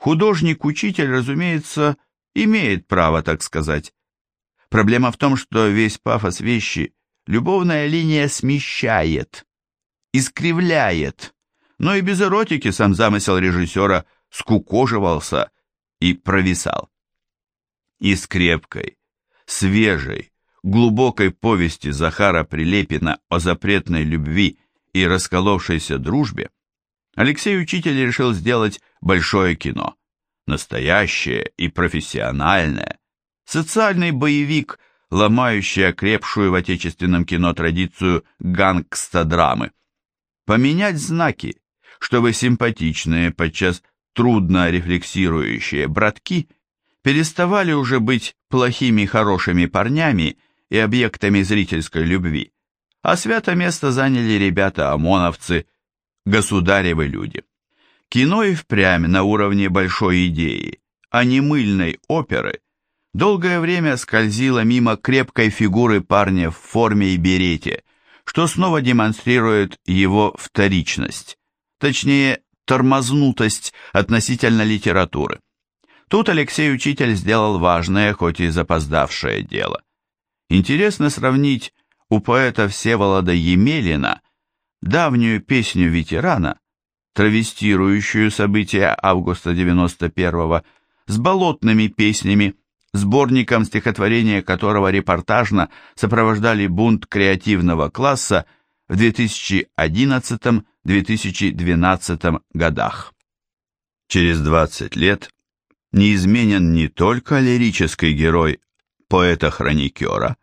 Художник-учитель, разумеется, имеет право так сказать. Проблема в том, что весь пафос вещи любовная линия смещает, искривляет, но и без эротики сам замысел режиссера скукоживался и провисал. Из крепкой, свежей, глубокой повести Захара Прилепина о запретной любви и расколовшейся дружбе Алексей Учитель решил сделать большое кино, настоящее и профессиональное, социальный боевик, ломающий окрепшую в отечественном кино традицию гангста-драмы. Поменять знаки, чтобы симпатичные, подчас трудно рефлексирующие братки переставали уже быть плохими хорошими парнями и объектами зрительской любви, а свято место заняли ребята-ОМОНовцы, государевы люди. Кино и впрямь на уровне большой идеи, а не мыльной оперы, долгое время скользило мимо крепкой фигуры парня в форме и берете, что снова демонстрирует его вторичность, точнее, тормознутость относительно литературы. Тут Алексей Учитель сделал важное, хоть и запоздавшее дело. Интересно сравнить у поэта Всеволода Емелина давнюю песню ветерана, травестирующую события августа 91-го, с болотными песнями, сборником стихотворения которого репортажно сопровождали бунт креативного класса в 2011-2012 годах. Через 20 лет неизменен не только лирический герой поэта-хроникера,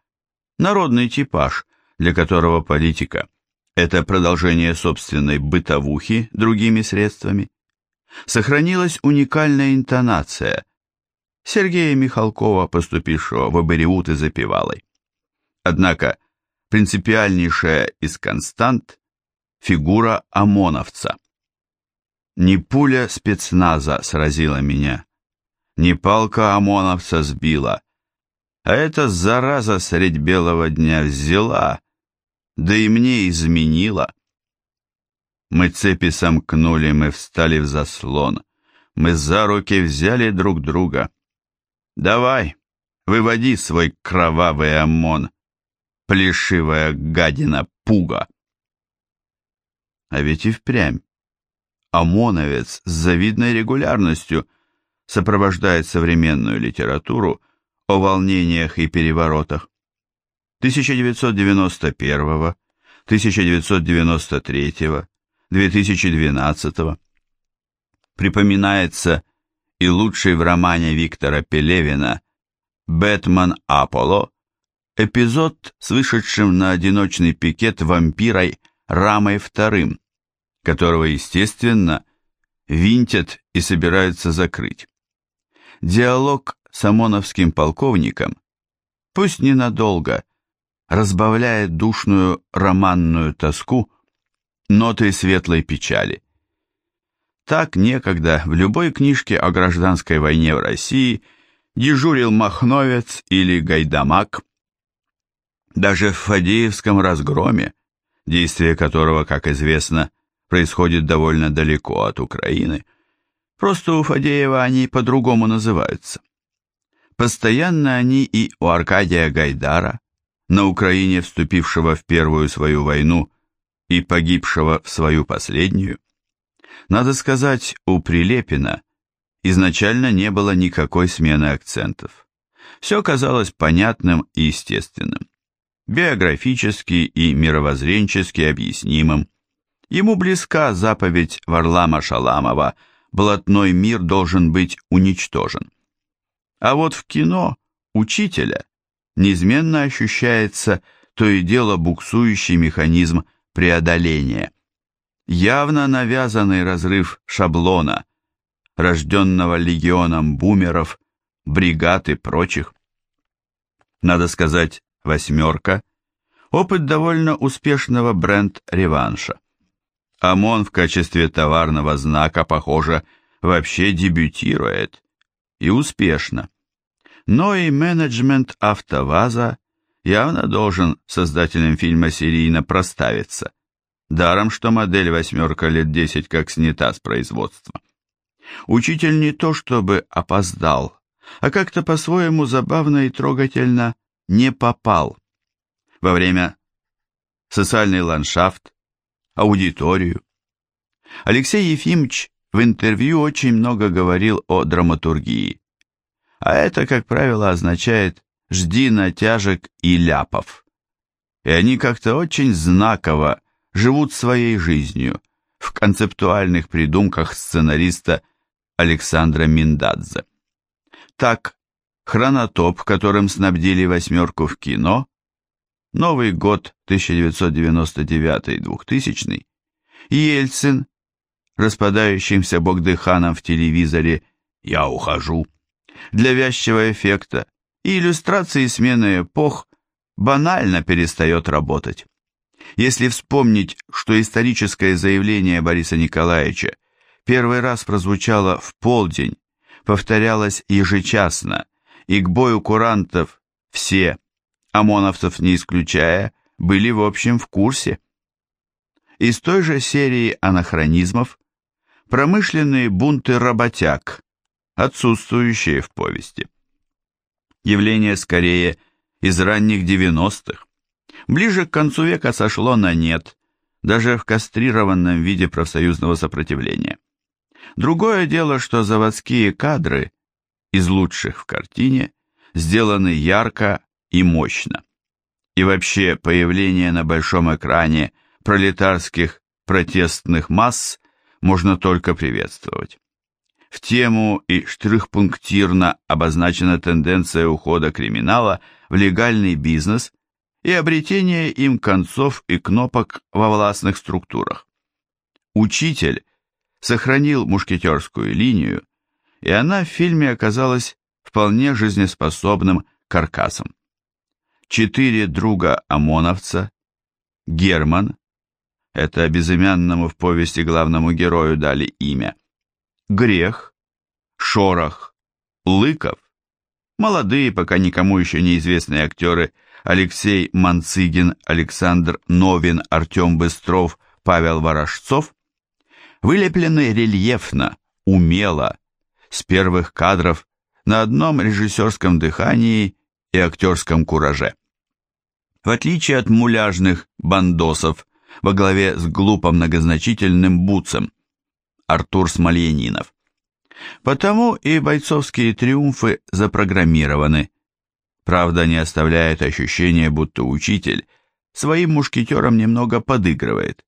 народный типаж, для которого политика – это продолжение собственной бытовухи другими средствами. Сохранилась уникальная интонация Сергея Михалкова, поступившего в Абериут и запевалой. Однако принципиальнейшая из констант – фигура ОМОНовца. Не пуля спецназа сразила меня, не палка ОМОНовца сбила, а эта зараза средь белого дня взяла, да и мне изменила. Мы цепи сомкнули, мы встали в заслон, мы за руки взяли друг друга. Давай, выводи свой кровавый ОМОН, плешивая гадина пуга. А ведь и впрямь. ОМОНовец с завидной регулярностью сопровождает современную литературу о волнениях и переворотах 1991, 1993, 2012. Припоминается и лучший в романе Виктора Пелевина «Бэтмен Аполло» эпизод с вышедшим на одиночный пикет вампирой Рамой Вторым, которого, естественно, винтят и собираются закрыть. Диалог с ОМОНовским полковником, пусть ненадолго, разбавляет душную романную тоску нотой светлой печали. Так некогда в любой книжке о гражданской войне в России дежурил Махновец или Гайдамак. Даже в Фадеевском разгроме, действие которого, как известно, происходит довольно далеко от Украины, просто у Фадеева они по-другому называются. Постоянно они и у Аркадия Гайдара, на Украине вступившего в первую свою войну и погибшего в свою последнюю. Надо сказать, у Прилепина изначально не было никакой смены акцентов. Все казалось понятным и естественным, биографически и мировоззренчески объяснимым. Ему близка заповедь Варлама Шаламова «Блатной мир должен быть уничтожен». А вот в кино учителя неизменно ощущается то и дело буксующий механизм преодоления. Явно навязанный разрыв шаблона, рожденного легионом бумеров, бригад и прочих. Надо сказать, «восьмерка» — опыт довольно успешного бренд-реванша. ОМОН в качестве товарного знака, похоже, вообще дебютирует, и успешно. Но и менеджмент «АвтоВАЗа» явно должен создателям фильма серийно проставиться. Даром, что модель «восьмерка» лет 10 как снята с производства. Учитель не то чтобы опоздал, а как-то по-своему забавно и трогательно не попал. Во время социальный ландшафт, аудиторию. Алексей Ефимович в интервью очень много говорил о драматургии. А это, как правило, означает «жди натяжек и ляпов». И они как-то очень знаково живут своей жизнью в концептуальных придумках сценариста Александра Миндадзе. Так, хронотоп, которым снабдили восьмерку в кино, Новый год 1999-2000, Ельцин, распадающимся Богдыханом в телевизоре «Я ухожу», для вязчего эффекта и иллюстрации смены эпох банально перестает работать. Если вспомнить, что историческое заявление Бориса Николаевича первый раз прозвучало в полдень, повторялось ежечасно, и к бою курантов все, ОМОНовцев не исключая, были в общем в курсе. Из той же серии анахронизмов промышленные бунты работяг, отсутствующие в повести. Явление скорее из ранних 90-х. Ближе к концу века сошло на нет, даже в кастрированном виде профсоюзного сопротивления. Другое дело, что заводские кадры, из лучших в картине, сделаны ярко и мощно. И вообще появление на большом экране пролетарских протестных масс можно только приветствовать. В тему и штрихпунктирно обозначена тенденция ухода криминала в легальный бизнес и обретение им концов и кнопок во властных структурах. Учитель сохранил мушкетерскую линию, и она в фильме оказалась вполне жизнеспособным каркасом. Четыре друга ОМОНовца, Герман, это безымянному в повести главному герою дали имя. Грех, Шорох, Лыков, молодые, пока никому еще неизвестные актеры Алексей Манцигин, Александр Новин, Артем Быстров, Павел Ворожцов, вылеплены рельефно, умело, с первых кадров на одном режиссерском дыхании и актерском кураже. В отличие от муляжных бандосов, во главе с глупо многозначительным Буцем, Артур Смольянинов. Потому и бойцовские триумфы запрограммированы. Правда, не оставляет ощущения, будто учитель своим мушкетерам немного подыгрывает.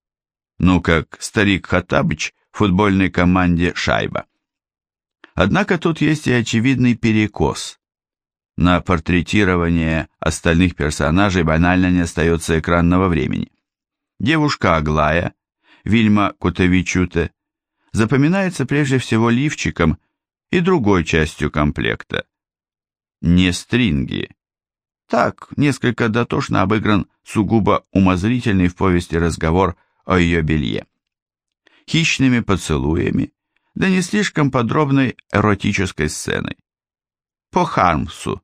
Ну, как старик Хатабыч в футбольной команде «Шайба». Однако тут есть и очевидный перекос. На портретирование остальных персонажей банально не остается экранного времени. Девушка Аглая, Вильма Кутовичуте, запоминается прежде всего лифчиком и другой частью комплекта. Не стринги. Так, несколько дотошно обыгран сугубо умозрительный в повести разговор о ее белье. Хищными поцелуями, да не слишком подробной эротической сценой. По Хармсу.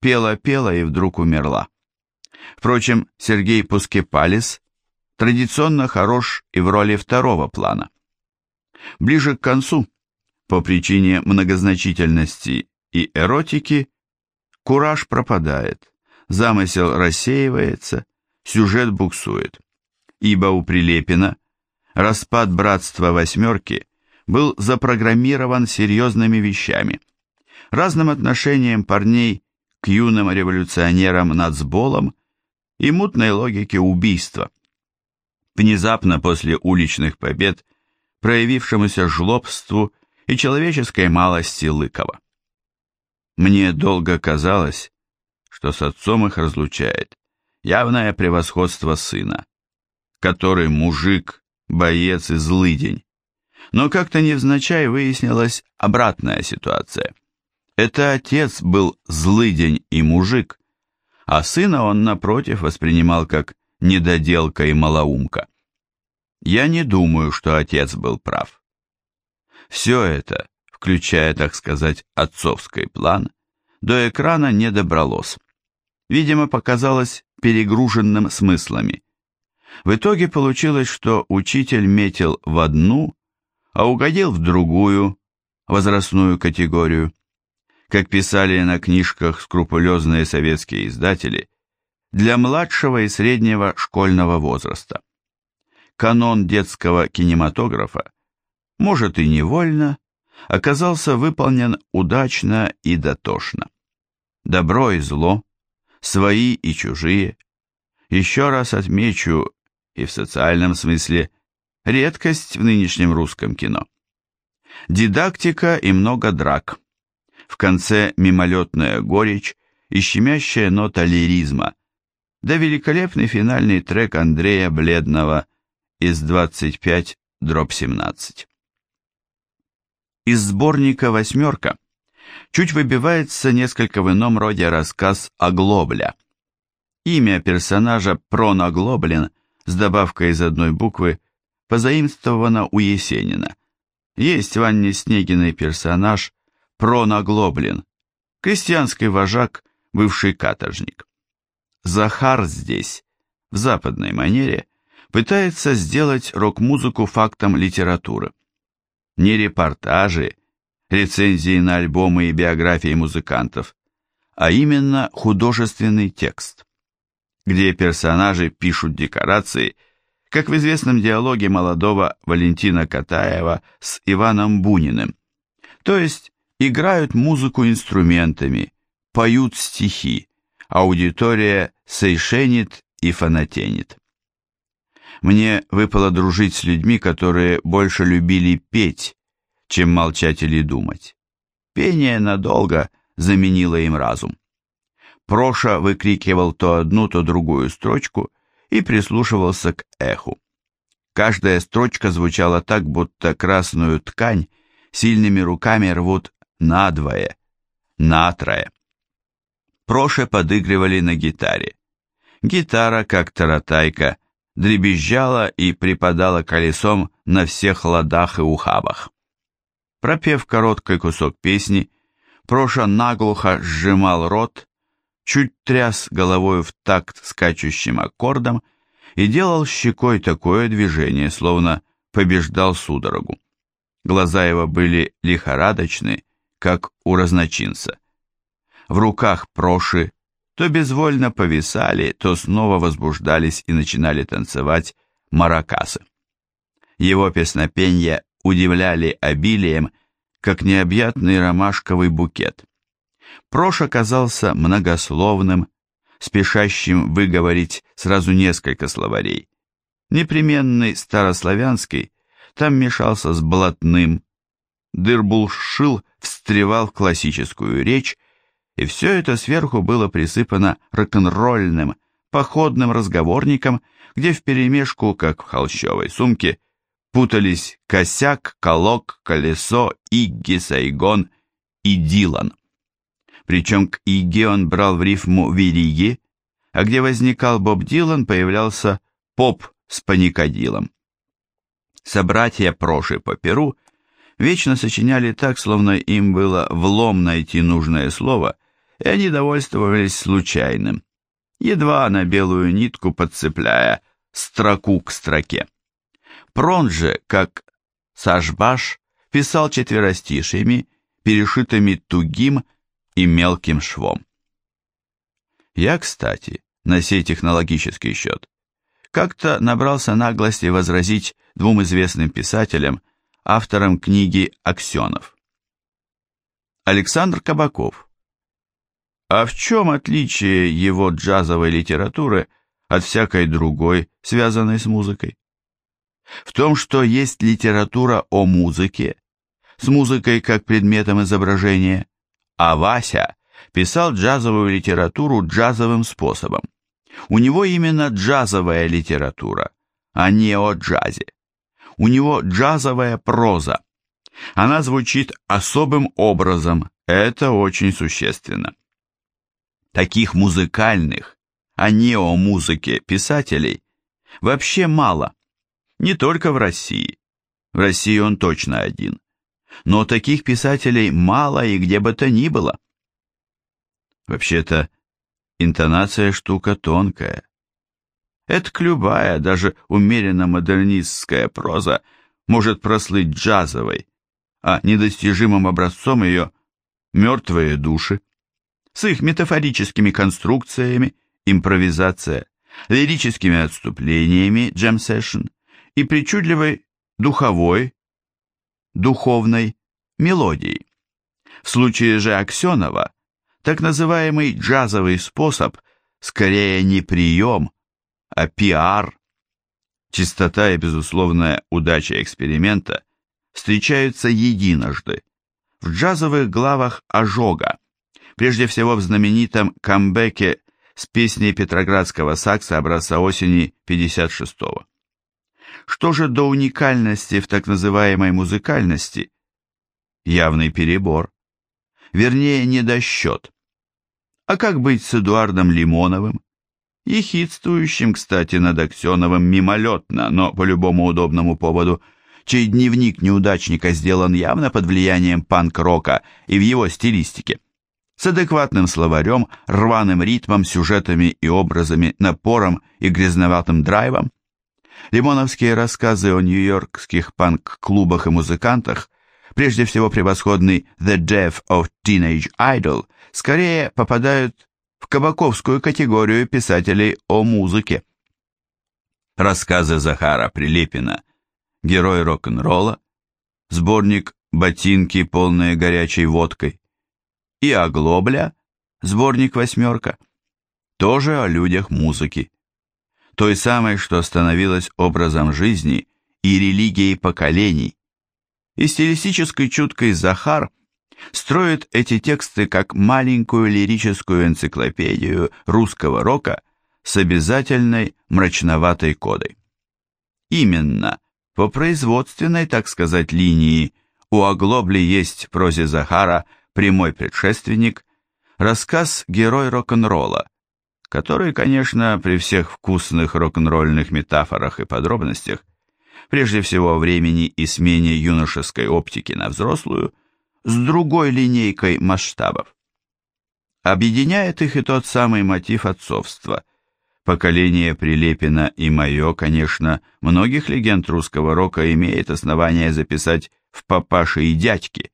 Пела-пела и вдруг умерла. Впрочем, Сергей Пускепалис традиционно хорош и в роли второго плана. Ближе к концу, по причине многозначительности и эротики, кураж пропадает, замысел рассеивается, сюжет буксует. Ибо у Прилепина распад братства восьмерки был запрограммирован серьезными вещами, разным отношением парней к юным революционерам-нацболам и мутной логике убийства внезапно после уличных побед, проявившемуся жлобству и человеческой малости Лыкова. Мне долго казалось, что с отцом их разлучает явное превосходство сына, который мужик, боец и злыдень. Но как-то невзначай выяснилась обратная ситуация. Это отец был злыдень и мужик, а сына он, напротив, воспринимал как недоделка и малоумка. Я не думаю, что отец был прав. Все это, включая, так сказать, отцовский план, до экрана не добралось. Видимо, показалось перегруженным смыслами. В итоге получилось, что учитель метил в одну, а угодил в другую, возрастную категорию. Как писали на книжках скрупулезные советские издатели, для младшего и среднего школьного возраста. Канон детского кинематографа, может и невольно, оказался выполнен удачно и дотошно. Добро и зло, свои и чужие. Еще раз отмечу, и в социальном смысле, редкость в нынешнем русском кино. Дидактика и много драк. В конце мимолетная горечь и щемящая нота лиризма, да великолепный финальный трек Андрея Бледного из 25 дробь 17. Из сборника «Восьмерка» чуть выбивается несколько в ином роде рассказ «Оглобля». Имя персонажа Проноглоблин с добавкой из одной буквы позаимствовано у Есенина. Есть в Анне Снегиной персонаж Проноглоблин, крестьянский вожак, бывший каторжник. Захар здесь, в западной манере, пытается сделать рок-музыку фактом литературы. Не репортажи, рецензии на альбомы и биографии музыкантов, а именно художественный текст, где персонажи пишут декорации, как в известном диалоге молодого Валентина Катаева с Иваном Буниным, то есть играют музыку инструментами, поют стихи, аудитория сейшенит и фанатенит. Мне выпало дружить с людьми, которые больше любили петь, чем молчать или думать. Пение надолго заменило им разум. Проша выкрикивал то одну, то другую строчку и прислушивался к эху. Каждая строчка звучала так, будто красную ткань сильными руками рвут надвое, натрое. Проше подыгрывали на гитаре. Гитара, как таратайка, дребезжала и припадала колесом на всех ладах и ухабах. Пропев короткий кусок песни, Проша наглухо сжимал рот, чуть тряс головой в такт скачущим аккордом и делал щекой такое движение, словно побеждал судорогу. Глаза его были лихорадочны, как у разночинца. В руках Проши то безвольно повисали, то снова возбуждались и начинали танцевать маракасы. Его песнопения удивляли обилием, как необъятный ромашковый букет. Прош оказался многословным, спешащим выговорить сразу несколько словарей. Непременный старославянский там мешался с блатным, дырбулшил встревал в классическую речь, и все это сверху было присыпано рок-н-ролльным, походным разговорником, где вперемешку, как в холщовой сумке, путались косяк, колок, колесо, Игги, Сайгон и Дилан. Причем к Игги он брал в рифму Вириги, а где возникал Боб Дилан, появлялся Поп с паникодилом. Собратья Проши по Перу вечно сочиняли так, словно им было влом найти нужное слово – и они довольствовались случайным, едва на белую нитку подцепляя строку к строке. Прон же, как Сашбаш, писал четверостишиями, перешитыми тугим и мелким швом. Я, кстати, на сей технологический счет, как-то набрался наглости возразить двум известным писателям, авторам книги «Аксенов». Александр Кабаков – а в чем отличие его джазовой литературы от всякой другой, связанной с музыкой? В том, что есть литература о музыке, с музыкой как предметом изображения, а Вася писал джазовую литературу джазовым способом. У него именно джазовая литература, а не о джазе. У него джазовая проза. Она звучит особым образом, это очень существенно. Таких музыкальных, а не о музыке писателей вообще мало. Не только в России. В России он точно один. Но таких писателей мало и где бы то ни было. Вообще-то, интонация штука тонкая. Это любая, даже умеренно модернистская проза может прослыть джазовой, а недостижимым образцом ее «Мертвые души». С их метафорическими конструкциями, импровизация, лирическими отступлениями джем-сессион и причудливой духовой, духовной мелодией. В случае же Аксенова так называемый джазовый способ скорее не прием, а пиар. Чистота и безусловная удача эксперимента встречаются единожды в джазовых главах «Ожога», прежде всего в знаменитом камбэке с песней Петроградского сакса образца осени 56-го. Что же до уникальности в так называемой музыкальности? Явный перебор. Вернее, недосчет. А как быть с Эдуардом Лимоновым? Ехидствующим, кстати, над Аксеновым мимолетно, но по любому удобному поводу, чей дневник неудачника сделан явно под влиянием панк-рока и в его стилистике. С адекватным словарем, рваным ритмом, сюжетами и образами, напором и грязноватым драйвом. Лимоновские рассказы о нью-йоркских панк-клубах и музыкантах прежде всего превосходный «The Death of Teenage Idol», скорее попадают в кабаковскую категорию писателей о музыке. Рассказы Захара Прилепина «Герой рок-н-ролла», сборник «Ботинки, полные горячей водкой» и «Оглобля», сборник «Восьмерка», тоже о людях музыки, той самой, что становилась образом жизни и религией поколений, и стилистической чуткой Захар строит эти тексты как маленькую лирическую энциклопедию русского рока с обязательной мрачноватой кодой. Именно по производственной, так сказать, линии у Оглобли есть в прозе Захара прямой предшественник, рассказ «Герой рок-н-ролла», который, конечно, при всех вкусных рок-н-ролльных метафорах и подробностях прежде всего времени и смене юношеской оптики на взрослую, с другой линейкой масштабов. Объединяет их и тот самый мотив отцовства. Поколение Прилепина и мое, конечно, многих легенд русского рока имеет основание записать в папаши и дядьки.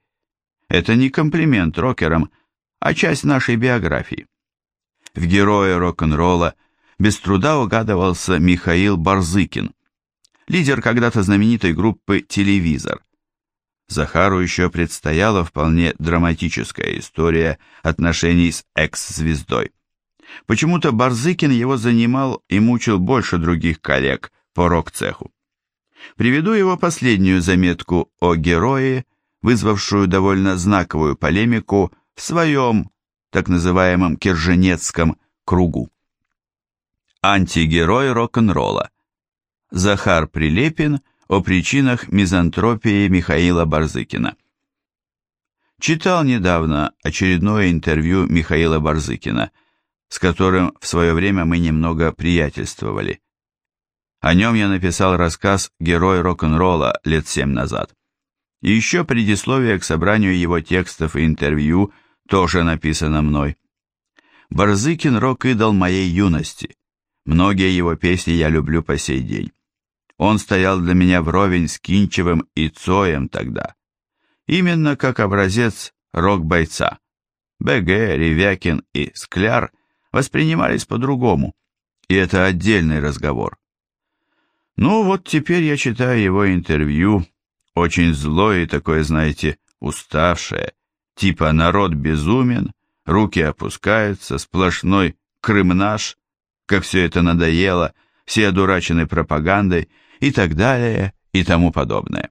Это не комплимент рокерам, а часть нашей биографии. В герое рок-н-ролла без труда угадывался Михаил Барзыкин – лидер когда-то знаменитой группы «Телевизор». Захару еще предстояла вполне драматическая история отношений с экс-звездой. Почему-то Барзыкин его занимал и мучил больше других коллег по рок-цеху. Приведу его последнюю заметку о герое, вызвавшую довольно знаковую полемику в своем так называемом Керженецком кругу. Антигерой рок-н-ролла. Захар Прилепин о причинах мизантропии Михаила Барзыкина. Читал недавно очередное интервью Михаила Барзыкина, с которым в свое время мы немного приятельствовали. О нем я написал рассказ «Герой рок-н-ролла» лет семь назад. И еще предисловие к собранию его текстов и интервью тоже написано мной. Барзыкин – рок-идол моей юности. Многие его песни я люблю по сей день. Он стоял для меня вровень с Кинчевым и Цоем тогда. Именно как образец рок-бойца. БГ, Ревякин и Скляр воспринимались по-другому, и это отдельный разговор. Ну вот теперь я читаю его интервью, очень злое и такое, знаете, уставшее, типа «народ безумен», руки опускаются, сплошной крымнаш, как все это надоело, все одурачены пропагандой, и так далее и тому подобное.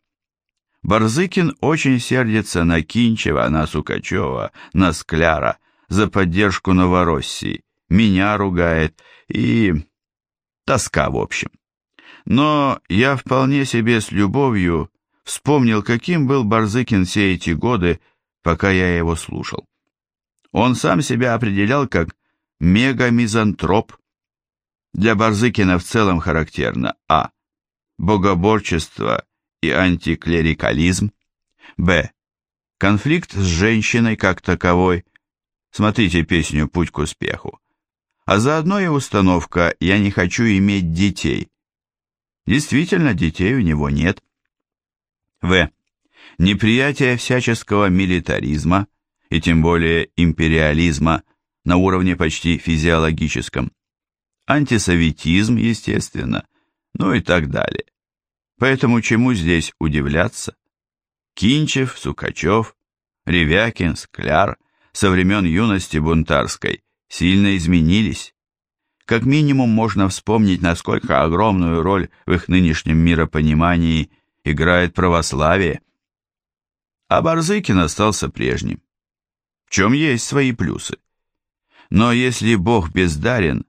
Барзыкин очень сердится на Кинчева, на Сукачева, на Скляра за поддержку Новороссии, меня ругает и... тоска в общем. Но я вполне себе с любовью вспомнил, каким был Барзыкин все эти годы, пока я его слушал. Он сам себя определял как мегамизантроп. Для Барзыкина в целом характерно а богоборчество и антиклерикализм, б. Конфликт с женщиной как таковой. Смотрите песню «Путь к успеху». А заодно и установка «Я не хочу иметь детей». Действительно, детей у него нет. В. неприятие всяческого милитаризма и тем более империализма на уровне почти физиологическом, антисоветизм, естественно, ну и так далее. Поэтому чему здесь удивляться? Кинчев, Сукачев, Ревякин, Скляр со времен юности бунтарской сильно изменились. Как минимум можно вспомнить, насколько огромную роль в их нынешнем миропонимании играет православие. А Барзыкин остался прежним. В чем есть свои плюсы. Но если Бог бездарен,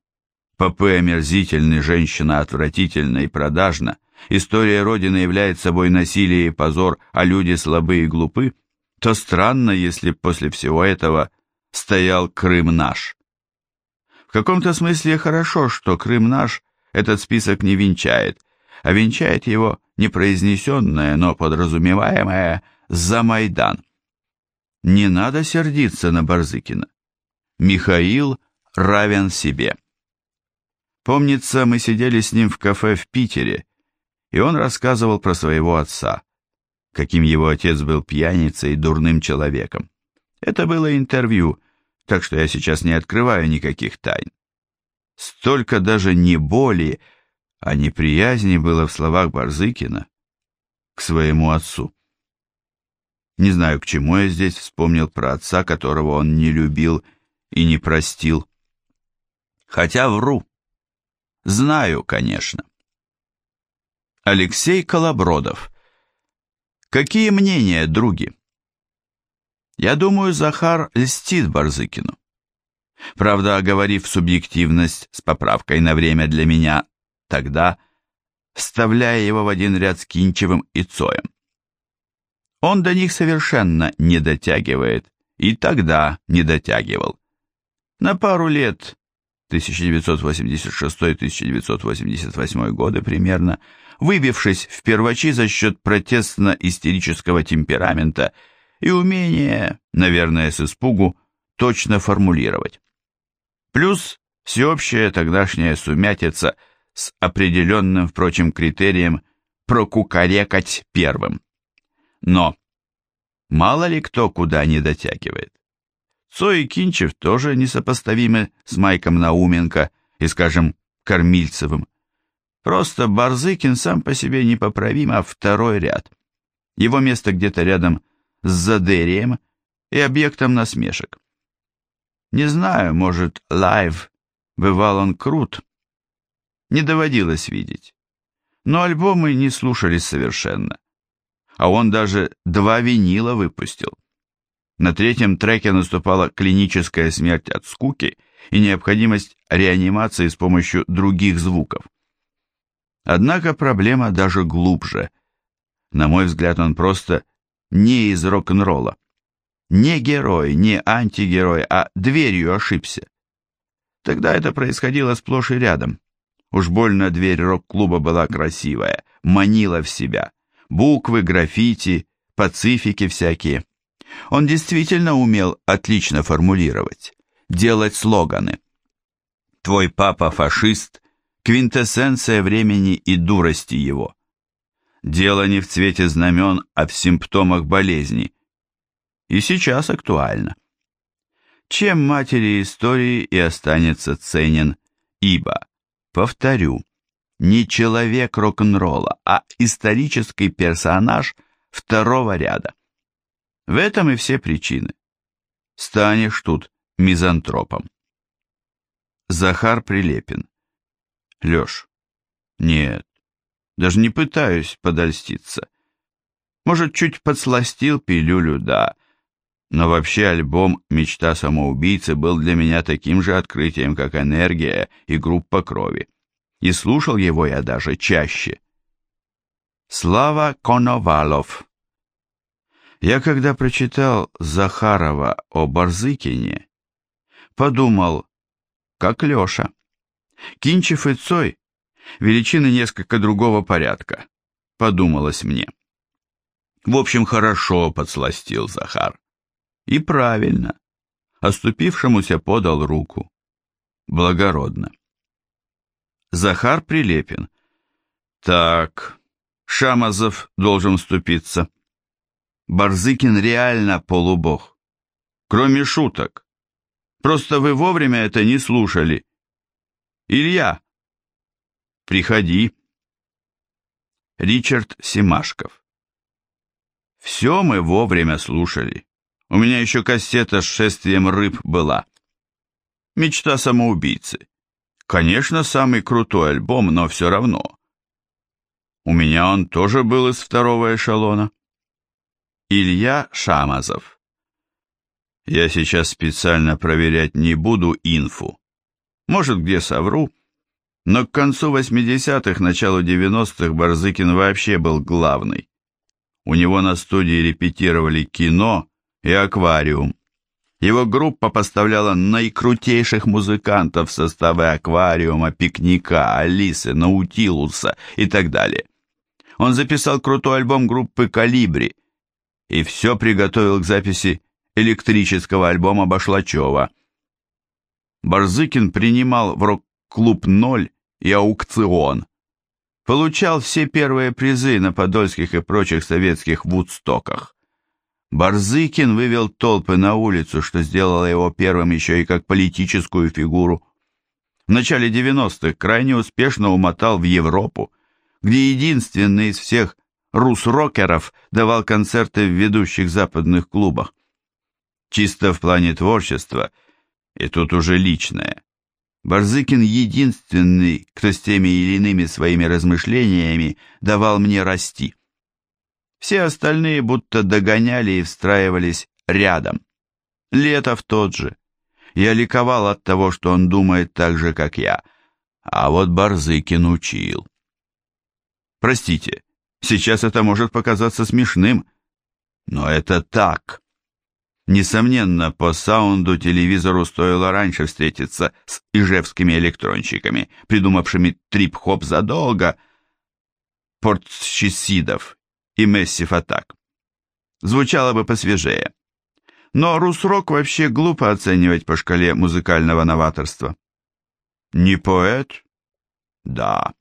попы омерзительны, женщина отвратительна и продажна, история Родины является собой насилие и позор, а люди слабы и глупы, то странно, если после всего этого стоял Крым наш. В каком-то смысле хорошо, что Крым наш этот список не венчает, а венчает его непроизнесенное, но подразумеваемое «за Майдан». Не надо сердиться на Барзыкина. Михаил равен себе. Помнится, мы сидели с ним в кафе в Питере, и он рассказывал про своего отца, каким его отец был пьяницей и дурным человеком. Это было интервью, так что я сейчас не открываю никаких тайн. Столько даже не боли, а неприязни было в словах Барзыкина к своему отцу. Не знаю, к чему я здесь вспомнил про отца, которого он не любил и не простил. Хотя вру. Знаю, конечно. Алексей Колобродов. Какие мнения, други? Я думаю, Захар льстит Барзыкину. Правда, оговорив субъективность с поправкой на время для меня тогда, вставляя его в один ряд с Кинчевым и Цоем. Он до них совершенно не дотягивает, и тогда не дотягивал. На пару лет, 1986-1988 годы примерно, выбившись в первачи за счет протестно-истерического темперамента и умения, наверное, с испугу, точно формулировать. Плюс всеобщая тогдашняя сумятица с определенным, впрочем, критерием прокукарекать первым. Но мало ли кто куда не дотягивает. Цой Кинчев тоже несопоставимы с Майком Науменко и, скажем, Кормильцевым. Просто Барзыкин сам по себе непоправим, а второй ряд. Его место где-то рядом с Задерием и объектом насмешек. Не знаю, может, live, бывал он крут. Не доводилось видеть. Но альбомы не слушались совершенно. А он даже два винила выпустил. На третьем треке наступала клиническая смерть от скуки и необходимость реанимации с помощью других звуков. Однако проблема даже глубже. На мой взгляд, он просто не из рок-н-ролла. Не герой, не антигерой, а дверью ошибся. Тогда это происходило сплошь и рядом. Уж больно дверь рок-клуба была красивая, манила в себя. Буквы, граффити, пацифики всякие. Он действительно умел отлично формулировать, делать слоганы. «Твой папа фашист», квинтэссенция времени и дурости его. Дело не в цвете знамен, а в симптомах болезни. И сейчас актуально. Чем матери истории и останется ценен, ибо, повторю, не человек рок-н-ролла, а исторический персонаж второго ряда. В этом и все причины. Станешь тут мизантропом. Захар Прилепин. Леш. Нет, даже не пытаюсь подольститься. Может, чуть подсластил пилюлю, да. Но вообще альбом «Мечта самоубийцы» был для меня таким же открытием, как «Энергия» и «Группа крови». И слушал его я даже чаще. Слава Коновалов я когда прочитал Захарова о Барзыкине, подумал, как Леша. Кинчев и Цой – величины несколько другого порядка, подумалось мне. В общем, хорошо подсластил Захар. И правильно. Оступившемуся подал руку. Благородно. Захар Прилепин. Так, Шамазов должен вступиться. Барзыкин реально полубог. Кроме шуток. Просто вы вовремя это не слушали. Илья, приходи. Ричард Семашков. Все мы вовремя слушали. У меня еще кассета с шествием рыб была. Мечта самоубийцы. Конечно, самый крутой альбом, но все равно. У меня он тоже был из второго эшелона. Илья Шамазов. Я сейчас специально проверять не буду инфу. Может, где совру, но к концу 80-х, началу 90-х Барзыкин вообще был главный. У него на студии репетировали кино и аквариум. Его группа поставляла наикрутейших музыкантов в составы аквариума, пикника, Алисы, Наутилуса и так далее. Он записал крутой альбом группы «Калибри» и все приготовил к записи электрического альбома Башлачева. Барзыкин принимал в рок-клуб «Ноль» и аукцион. Получал все первые призы на подольских и прочих советских вудстоках. Барзыкин вывел толпы на улицу, что сделало его первым еще и как политическую фигуру. В начале 90-х крайне успешно умотал в Европу, где единственный из всех рус-рокеров давал концерты в ведущих западных клубах. Чисто в плане творчества, и тут уже личное. Барзыкин единственный, кто с теми или иными своими размышлениями давал мне расти. Все остальные будто догоняли и встраивались рядом. Летов тот же. Я ликовал от того, что он думает так же, как я. А вот Барзыкин учил. Простите, сейчас это может показаться смешным, но это так. Несомненно, по саунду телевизору стоило раньше встретиться с ижевскими электронщиками, придумавшими трип-хоп задолго портщисидов и Мессив Атак. Звучало бы посвежее. Но рус-рок вообще глупо оценивать по шкале музыкального новаторства. Не поэт? Да.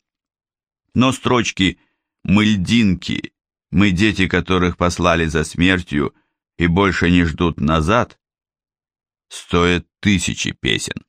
Но строчки «Мы льдинки», «Мы дети, которых послали за смертью» и больше не ждут назад стоят тысячи песен.